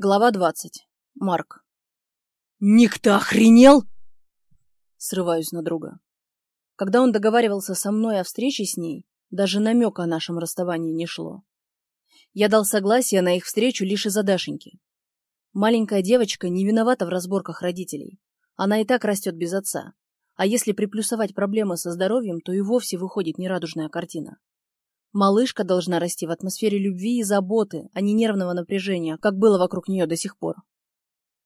Глава двадцать. Марк. «Ник, ты охренел?» Срываюсь на друга. Когда он договаривался со мной о встрече с ней, даже намека о нашем расставании не шло. Я дал согласие на их встречу лишь из-за Дашеньки. Маленькая девочка не виновата в разборках родителей. Она и так растет без отца. А если приплюсовать проблемы со здоровьем, то и вовсе выходит нерадужная картина. Малышка должна расти в атмосфере любви и заботы, а не нервного напряжения, как было вокруг нее до сих пор.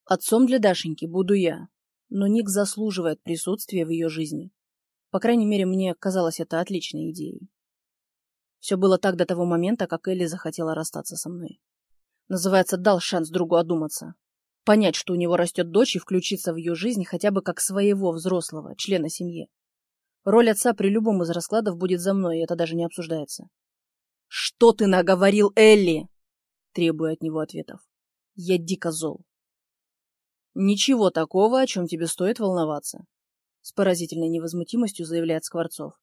Отцом для Дашеньки буду я, но Ник заслуживает присутствия в ее жизни. По крайней мере, мне казалось это отличной идеей. Все было так до того момента, как Элли захотела расстаться со мной. Называется, дал шанс другу одуматься. Понять, что у него растет дочь и включиться в ее жизнь хотя бы как своего взрослого, члена семьи. Роль отца при любом из раскладов будет за мной, и это даже не обсуждается. «Что ты наговорил, Элли?» Требую от него ответов. Я дико зол. «Ничего такого, о чем тебе стоит волноваться», — с поразительной невозмутимостью заявляет Скворцов.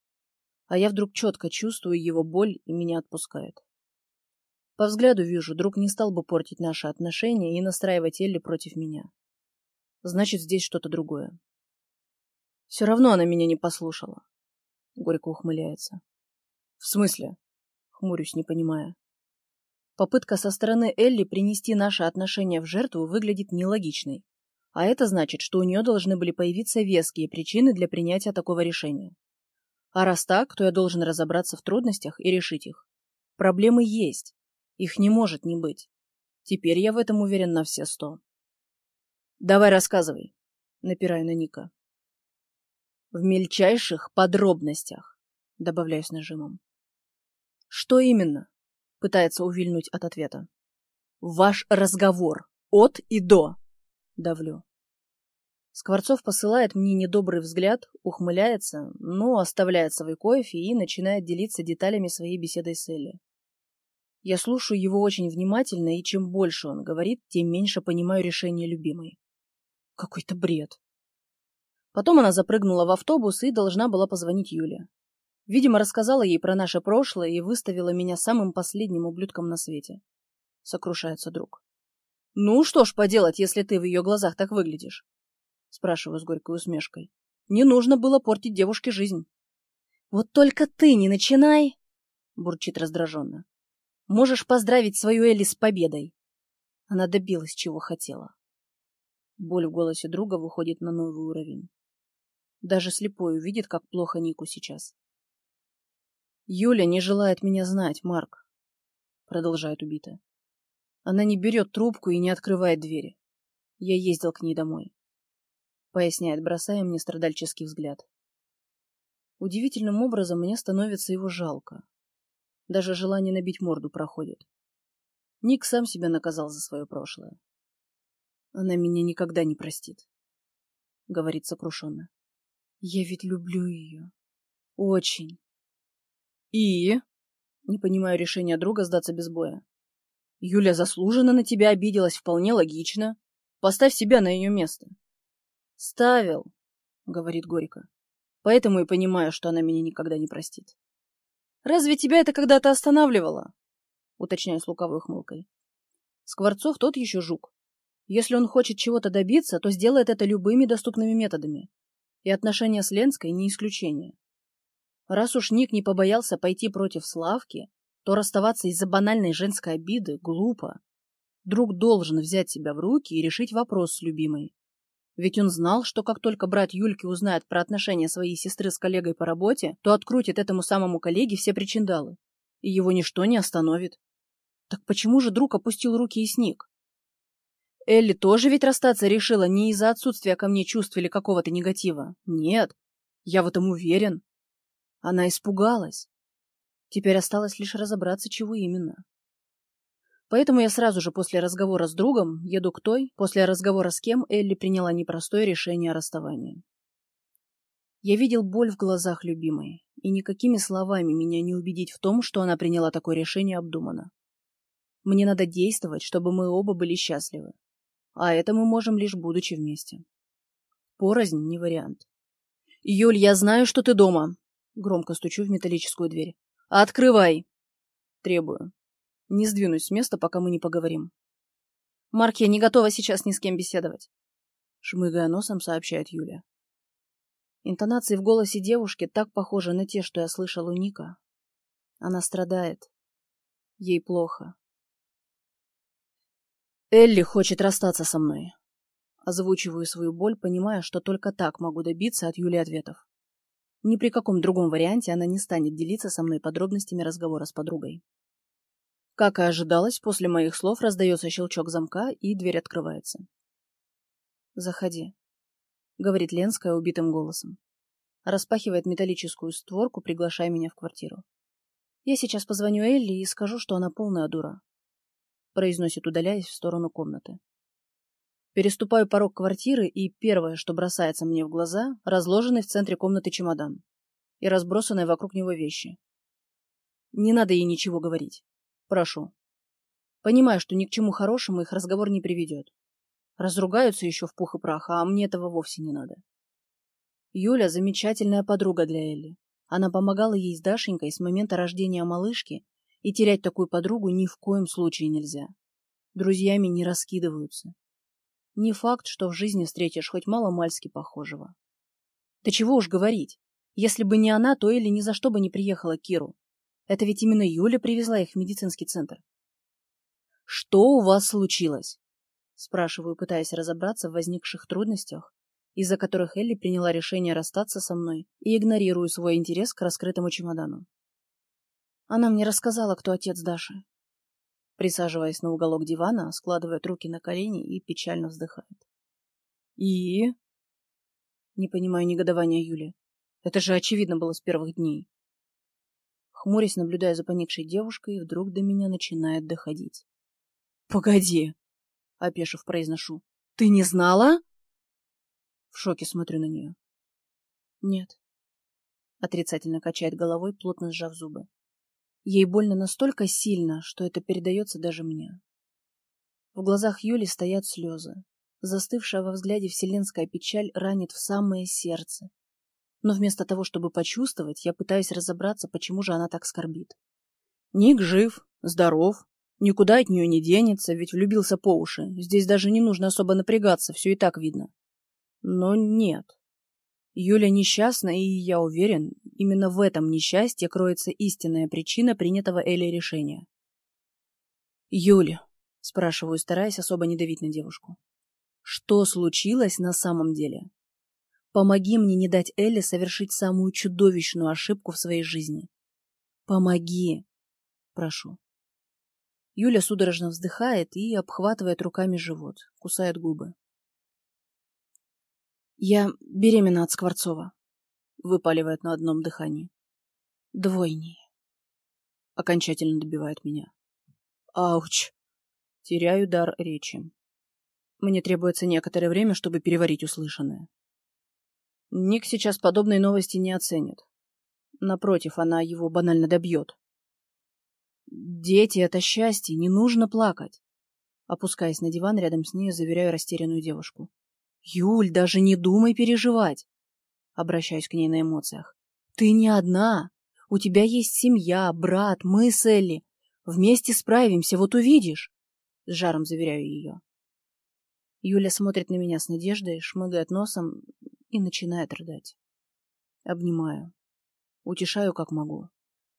А я вдруг четко чувствую его боль и меня отпускает. По взгляду вижу, друг не стал бы портить наши отношения и настраивать Элли против меня. Значит, здесь что-то другое. Все равно она меня не послушала. Горько ухмыляется. В смысле? Хмурюсь, не понимая. Попытка со стороны Элли принести наши отношения в жертву выглядит нелогичной. А это значит, что у нее должны были появиться веские причины для принятия такого решения. А раз так, то я должен разобраться в трудностях и решить их. Проблемы есть. Их не может не быть. Теперь я в этом уверен на все сто. Давай рассказывай, напираю на Ника. В мельчайших подробностях, добавляю с нажимом. Что именно? Пытается увильнуть от ответа. Ваш разговор. От и до. Давлю. Скворцов посылает мне недобрый взгляд, ухмыляется, но оставляет свой кофе и начинает делиться деталями своей беседы с Элли. Я слушаю его очень внимательно, и чем больше он говорит, тем меньше понимаю решение любимой. Какой-то бред. Потом она запрыгнула в автобус и должна была позвонить Юле. Видимо, рассказала ей про наше прошлое и выставила меня самым последним ублюдком на свете. Сокрушается друг. «Ну, что ж поделать, если ты в ее глазах так выглядишь?» Спрашиваю с горькой усмешкой. «Не нужно было портить девушке жизнь». «Вот только ты не начинай!» Бурчит раздраженно. «Можешь поздравить свою Элли с победой!» Она добилась, чего хотела. Боль в голосе друга выходит на новый уровень. Даже слепой увидит, как плохо Нику сейчас. «Юля не желает меня знать, Марк», — продолжает убитая. Она не берет трубку и не открывает двери. Я ездил к ней домой. Поясняет, бросая мне страдальческий взгляд. Удивительным образом мне становится его жалко. Даже желание набить морду проходит. Ник сам себя наказал за свое прошлое. Она меня никогда не простит, — говорит сокрушенно. Я ведь люблю ее. Очень. И? Не понимаю решения друга сдаться без боя. Юля заслуженно на тебя обиделась, вполне логично. Поставь себя на ее место. Ставил, говорит Горько. Поэтому и понимаю, что она меня никогда не простит. Разве тебя это когда-то останавливало? Уточняю с луковой хмылкой. Скворцов тот еще жук. Если он хочет чего-то добиться, то сделает это любыми доступными методами. И отношения с Ленской не исключение. Раз уж Ник не побоялся пойти против Славки, то расставаться из-за банальной женской обиды глупо. Друг должен взять себя в руки и решить вопрос с любимой. Ведь он знал, что как только брат Юльки узнает про отношения своей сестры с коллегой по работе, то открутит этому самому коллеге все причиндалы. И его ничто не остановит. Так почему же друг опустил руки и сник? Элли тоже ведь расстаться решила не из-за отсутствия ко мне чувств или какого-то негатива. Нет, я в этом уверен. Она испугалась. Теперь осталось лишь разобраться, чего именно. Поэтому я сразу же после разговора с другом еду к той, после разговора с кем Элли приняла непростое решение о расставании. Я видел боль в глазах любимой, и никакими словами меня не убедить в том, что она приняла такое решение обдуманно. Мне надо действовать, чтобы мы оба были счастливы. А это мы можем лишь будучи вместе. Порознь не вариант. «Юль, я знаю, что ты дома!» Громко стучу в металлическую дверь. «Открывай!» Требую. Не сдвинусь с места, пока мы не поговорим. Марк, я не готова сейчас ни с кем беседовать. Шмыгая носом, сообщает Юля. Интонации в голосе девушки так похожи на те, что я слышал у Ника. Она страдает. Ей плохо. Элли хочет расстаться со мной. Озвучиваю свою боль, понимая, что только так могу добиться от Юли ответов. Ни при каком другом варианте она не станет делиться со мной подробностями разговора с подругой. Как и ожидалось, после моих слов раздается щелчок замка, и дверь открывается. «Заходи», — говорит Ленская убитым голосом. Распахивает металлическую створку, приглашая меня в квартиру. «Я сейчас позвоню Элли и скажу, что она полная дура», — произносит, удаляясь в сторону комнаты. Переступаю порог квартиры, и первое, что бросается мне в глаза, разложенный в центре комнаты чемодан и разбросанные вокруг него вещи. Не надо ей ничего говорить. Прошу. Понимаю, что ни к чему хорошему их разговор не приведет. Разругаются еще в пух и прах, а мне этого вовсе не надо. Юля – замечательная подруга для Элли. Она помогала ей с Дашенькой с момента рождения малышки, и терять такую подругу ни в коем случае нельзя. Друзьями не раскидываются. Не факт, что в жизни встретишь хоть мало-мальски похожего. Да чего уж говорить. Если бы не она, то Элли ни за что бы не приехала к Киру. Это ведь именно Юля привезла их в медицинский центр. «Что у вас случилось?» Спрашиваю, пытаясь разобраться в возникших трудностях, из-за которых Элли приняла решение расстаться со мной и игнорирую свой интерес к раскрытому чемодану. Она мне рассказала, кто отец Даши. Присаживаясь на уголок дивана, складывает руки на колени и печально вздыхает. «И?» Не понимаю негодования Юли. Это же очевидно было с первых дней. Хмурясь, наблюдая за поникшей девушкой, вдруг до меня начинает доходить. «Погоди!» — опешив, произношу. «Ты не знала?» В шоке смотрю на нее. «Нет». Отрицательно качает головой, плотно сжав зубы. Ей больно настолько сильно, что это передается даже мне. В глазах Юли стоят слезы. Застывшая во взгляде вселенская печаль ранит в самое сердце, но вместо того, чтобы почувствовать, я пытаюсь разобраться, почему же она так скорбит. Ник жив, здоров, никуда от нее не денется, ведь влюбился по уши. Здесь даже не нужно особо напрягаться, все и так видно. Но нет. Юля несчастна, и я уверен, именно в этом несчастье кроется истинная причина принятого Элли решения. «Юля», — спрашиваю, стараясь особо не давить на девушку, — «что случилось на самом деле?» Помоги мне не дать Элли совершить самую чудовищную ошибку в своей жизни. Помоги. Прошу. Юля судорожно вздыхает и обхватывает руками живот, кусает губы. Я беременна от Скворцова. Выпаливает на одном дыхании. Двойней. Окончательно добивает меня. Ауч. Теряю дар речи. Мне требуется некоторое время, чтобы переварить услышанное. Ник сейчас подобные новости не оценит. Напротив, она его банально добьет. Дети — это счастье, не нужно плакать. Опускаясь на диван рядом с ней, заверяю растерянную девушку. Юль, даже не думай переживать. Обращаюсь к ней на эмоциях. Ты не одна. У тебя есть семья, брат, мы с Элли. Вместе справимся, вот увидишь. С жаром заверяю ее. Юля смотрит на меня с надеждой, шмыгает носом, и начинает рыдать. Обнимаю. Утешаю, как могу.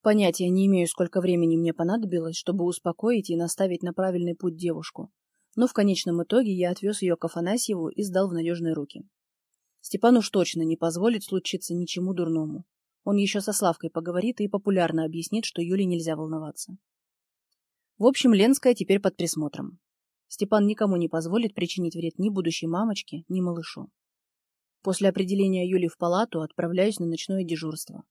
Понятия не имею, сколько времени мне понадобилось, чтобы успокоить и наставить на правильный путь девушку. Но в конечном итоге я отвез ее к Афанасьеву и сдал в надежные руки. Степан уж точно не позволит случиться ничему дурному. Он еще со Славкой поговорит и популярно объяснит, что Юле нельзя волноваться. В общем, Ленская теперь под присмотром. Степан никому не позволит причинить вред ни будущей мамочке, ни малышу. После определения Юли в палату отправляюсь на ночное дежурство.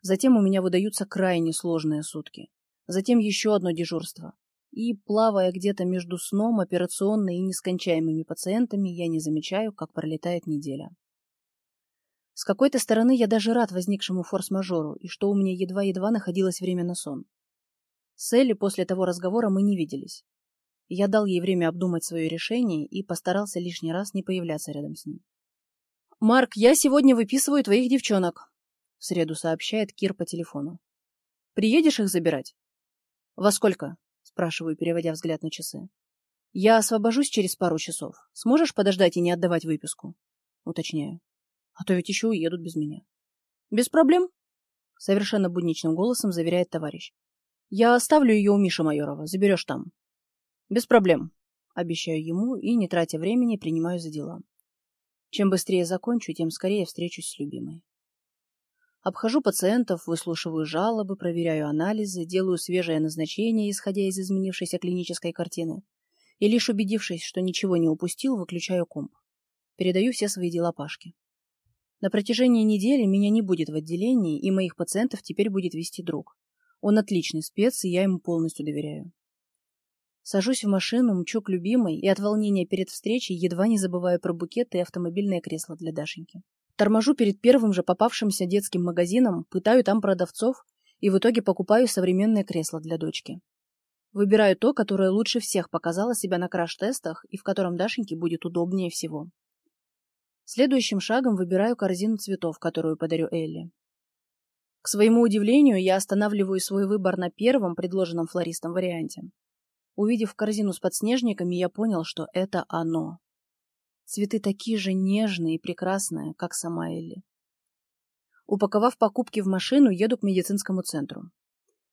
Затем у меня выдаются крайне сложные сутки. Затем еще одно дежурство. И, плавая где-то между сном, операционной и нескончаемыми пациентами, я не замечаю, как пролетает неделя. С какой-то стороны я даже рад возникшему форс-мажору, и что у меня едва-едва находилось время на сон. С Элли после того разговора мы не виделись. Я дал ей время обдумать свое решение и постарался лишний раз не появляться рядом с ней. «Марк, я сегодня выписываю твоих девчонок», — в среду сообщает Кир по телефону. «Приедешь их забирать?» «Во сколько?» — спрашиваю, переводя взгляд на часы. Я освобожусь через пару часов. Сможешь подождать и не отдавать выписку? Уточняю. А то ведь еще уедут без меня. Без проблем. Совершенно будничным голосом заверяет товарищ. Я оставлю ее у Миши Майорова. Заберешь там. Без проблем. Обещаю ему и, не тратя времени, принимаю за дела. Чем быстрее закончу, тем скорее встречусь с любимой. Обхожу пациентов, выслушиваю жалобы, проверяю анализы, делаю свежее назначение, исходя из изменившейся клинической картины. И лишь убедившись, что ничего не упустил, выключаю комп. Передаю все свои дела Пашке. На протяжении недели меня не будет в отделении, и моих пациентов теперь будет вести друг. Он отличный спец, и я ему полностью доверяю. Сажусь в машину, мчу к любимой, и от волнения перед встречей едва не забываю про букет и автомобильное кресло для Дашеньки. Торможу перед первым же попавшимся детским магазином, пытаю там продавцов и в итоге покупаю современное кресло для дочки. Выбираю то, которое лучше всех показало себя на краш-тестах и в котором Дашеньке будет удобнее всего. Следующим шагом выбираю корзину цветов, которую подарю Элли. К своему удивлению, я останавливаю свой выбор на первом предложенном флористом варианте. Увидев корзину с подснежниками, я понял, что это оно. Цветы такие же нежные и прекрасные, как сама Элли. Упаковав покупки в машину, еду к медицинскому центру.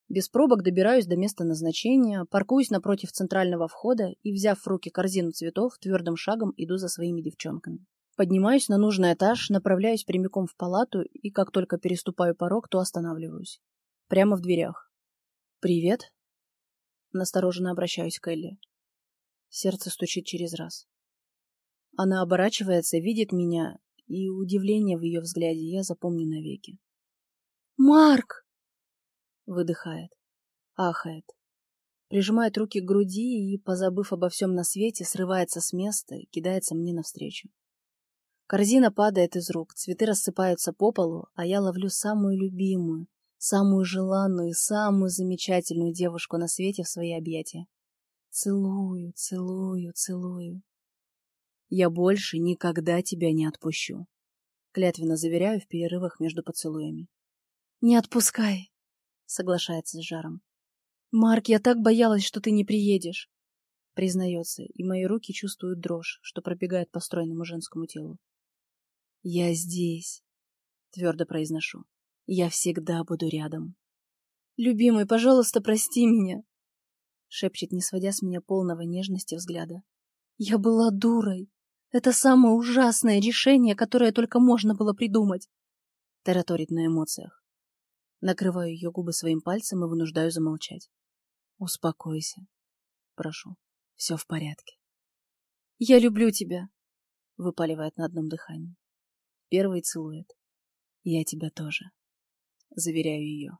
Без пробок добираюсь до места назначения, паркуюсь напротив центрального входа и, взяв в руки корзину цветов, твердым шагом иду за своими девчонками. Поднимаюсь на нужный этаж, направляюсь прямиком в палату и, как только переступаю порог, то останавливаюсь. Прямо в дверях. «Привет», Настороженно обращаюсь к Элли. Сердце стучит через раз. Она оборачивается, видит меня, и удивление в ее взгляде я запомню навеки. «Марк!» Выдыхает, ахает, прижимает руки к груди и, позабыв обо всем на свете, срывается с места и кидается мне навстречу. Корзина падает из рук, цветы рассыпаются по полу, а я ловлю самую любимую, самую желанную и самую замечательную девушку на свете в свои объятия. Целую, целую, целую. Я больше никогда тебя не отпущу. Клятвенно заверяю в перерывах между поцелуями. Не отпускай, соглашается с жаром. Марк, я так боялась, что ты не приедешь. Признается, и мои руки чувствуют дрожь, что пробегает по стройному женскому телу. Я здесь, твердо произношу. Я всегда буду рядом. «Любимый, пожалуйста, прости меня!» Шепчет, не сводя с меня полного нежности взгляда. «Я была дурой. Это самое ужасное решение, которое только можно было придумать!» Тараторит на эмоциях. Накрываю ее губы своим пальцем и вынуждаю замолчать. «Успокойся. Прошу. Все в порядке». «Я люблю тебя!» Выпаливает на одном дыхании. Первый целует. «Я тебя тоже» заверяю ее.